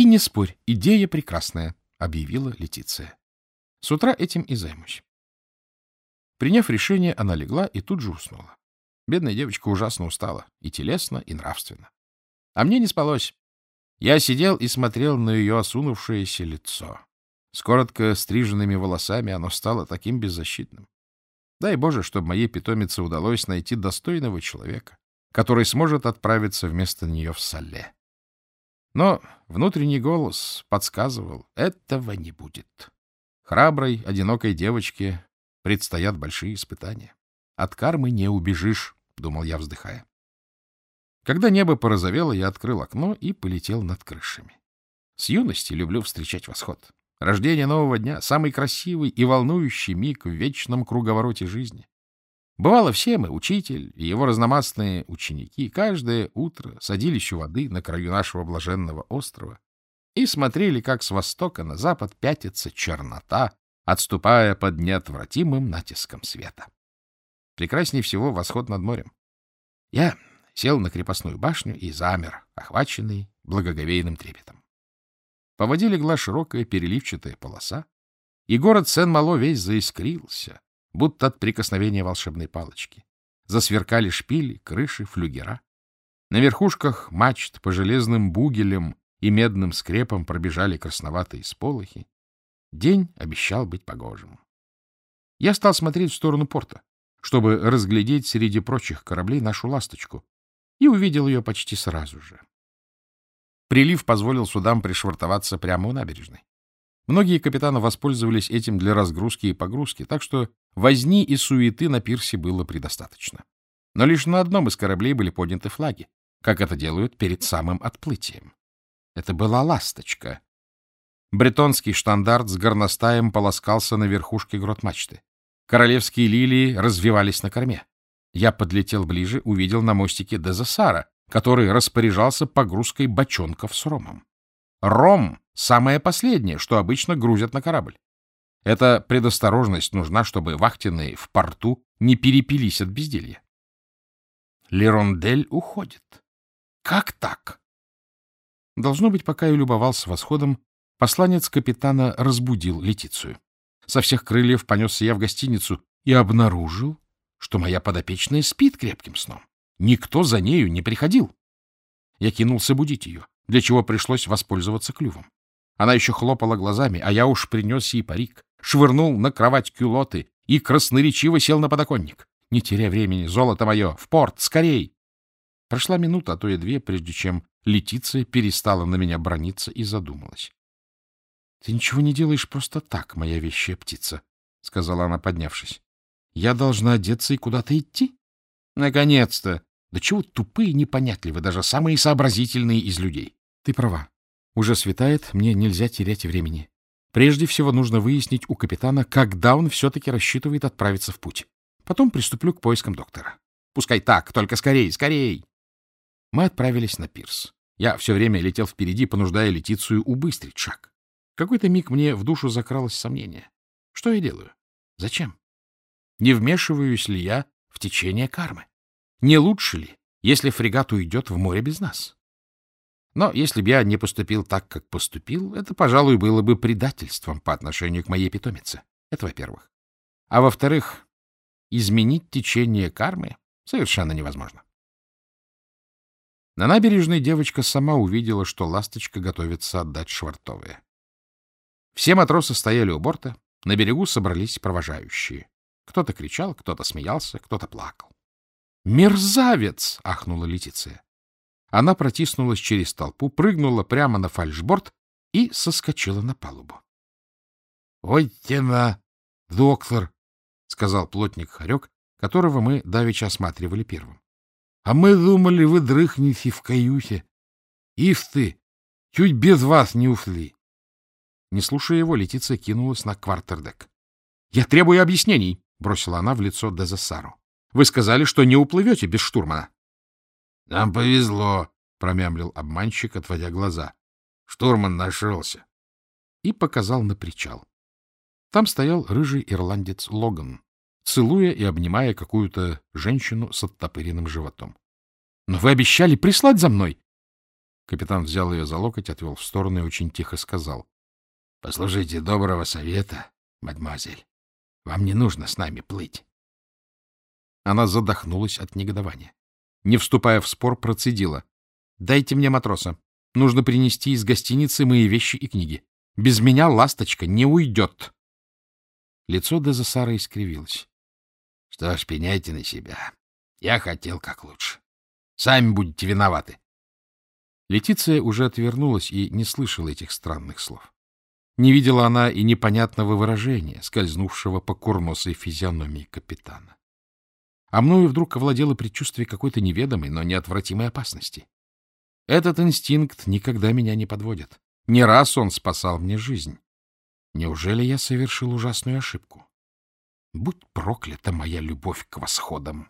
И не спорь, идея прекрасная, — объявила Летиция. С утра этим и займусь. Приняв решение, она легла и тут же уснула. Бедная девочка ужасно устала, и телесно, и нравственно. А мне не спалось. Я сидел и смотрел на ее осунувшееся лицо. С коротко стриженными волосами оно стало таким беззащитным. Дай Боже, чтобы моей питомице удалось найти достойного человека, который сможет отправиться вместо нее в Сале. Но внутренний голос подсказывал, этого не будет. Храброй, одинокой девочке предстоят большие испытания. От кармы не убежишь, — думал я, вздыхая. Когда небо порозовело, я открыл окно и полетел над крышами. С юности люблю встречать восход. Рождение нового дня — самый красивый и волнующий миг в вечном круговороте жизни. Бывало, все мы, учитель и его разномастные ученики, каждое утро садились у воды на краю нашего блаженного острова и смотрели, как с востока на запад пятится чернота, отступая под неотвратимым натиском света. Прекраснее всего восход над морем. Я сел на крепостную башню и замер, охваченный благоговейным трепетом. По воде легла широкая переливчатая полоса, и город Сен-Мало весь заискрился, будто от прикосновения волшебной палочки. Засверкали шпили, крыши, флюгера. На верхушках мачт по железным бугелям и медным скрепам пробежали красноватые сполохи. День обещал быть погожим. Я стал смотреть в сторону порта, чтобы разглядеть среди прочих кораблей нашу ласточку, и увидел ее почти сразу же. Прилив позволил судам пришвартоваться прямо у набережной. Многие капитаны воспользовались этим для разгрузки и погрузки, так что возни и суеты на пирсе было предостаточно. Но лишь на одном из кораблей были подняты флаги, как это делают перед самым отплытием. Это была «Ласточка». Бретонский штандарт с горностаем полоскался на верхушке грот-мачты. Королевские лилии развивались на корме. Я подлетел ближе, увидел на мостике Дезасара, который распоряжался погрузкой бочонков с ромом. Ром — самое последнее, что обычно грузят на корабль. Эта предосторожность нужна, чтобы вахтенные в порту не перепились от безделья. Лерондель уходит. Как так? Должно быть, пока я любовался восходом, посланец капитана разбудил Летицию. Со всех крыльев понесся я в гостиницу и обнаружил, что моя подопечная спит крепким сном. Никто за нею не приходил. Я кинулся будить ее, для чего пришлось воспользоваться клювом. Она еще хлопала глазами, а я уж принес ей парик, швырнул на кровать кюлоты и красноречиво сел на подоконник. Не теряя времени, золото мое, в порт, скорей! Прошла минута, а то и две, прежде чем Летиция перестала на меня брониться и задумалась. — Ты ничего не делаешь просто так, моя вещая птица, — сказала она, поднявшись. — Я должна одеться и куда-то идти? — Наконец-то! Да чего тупые и непонятливы даже самые сообразительные из людей. Ты права. Уже светает, мне нельзя терять времени. Прежде всего нужно выяснить у капитана, когда он все-таки рассчитывает отправиться в путь. Потом приступлю к поискам доктора. Пускай так, только скорей, скорей. Мы отправились на пирс. Я все время летел впереди, понуждая Летицию убыстрить шаг. В какой-то миг мне в душу закралось сомнение. Что я делаю? Зачем? Не вмешиваюсь ли я в течение кармы? Не лучше ли, если фрегат уйдет в море без нас? Но если бы я не поступил так, как поступил, это, пожалуй, было бы предательством по отношению к моей питомице. Это во-первых. А во-вторых, изменить течение кармы совершенно невозможно. На набережной девочка сама увидела, что ласточка готовится отдать швартовые. Все матросы стояли у борта, на берегу собрались провожающие. Кто-то кричал, кто-то смеялся, кто-то плакал. «Мерзавец!» — ахнула Летиция. Она протиснулась через толпу, прыгнула прямо на фальшборд и соскочила на палубу. — Ой, тена, доктор, — сказал плотник Харек, которого мы давеча осматривали первым. — А мы думали, вы дрыхнете в каюте. Ив ты, чуть без вас не ушли. Не слушая его, Летиция кинулась на квартердек. — Я требую объяснений, — бросила она в лицо Дезессару. — Вы сказали, что не уплывете без штурмана. — Нам повезло, — промямлил обманщик, отводя глаза. Штурман нашелся. И показал на причал. Там стоял рыжий ирландец Логан, целуя и обнимая какую-то женщину с оттопыренным животом. — Но вы обещали прислать за мной! Капитан взял ее за локоть, отвел в сторону и очень тихо сказал. — Послушайте доброго совета, мадемуазель. Вам не нужно с нами плыть. Она задохнулась от негодования. Не вступая в спор, процедила. — Дайте мне матроса. Нужно принести из гостиницы мои вещи и книги. Без меня ласточка не уйдет. Лицо Дезасара искривилось. — Что ж, пеняйте на себя. Я хотел как лучше. Сами будете виноваты. Летиция уже отвернулась и не слышала этих странных слов. Не видела она и непонятного выражения, скользнувшего по курносой физиономии капитана. А мною вдруг овладело предчувствие какой-то неведомой, но неотвратимой опасности. Этот инстинкт никогда меня не подводит. Не раз он спасал мне жизнь. Неужели я совершил ужасную ошибку? Будь проклята моя любовь к восходам!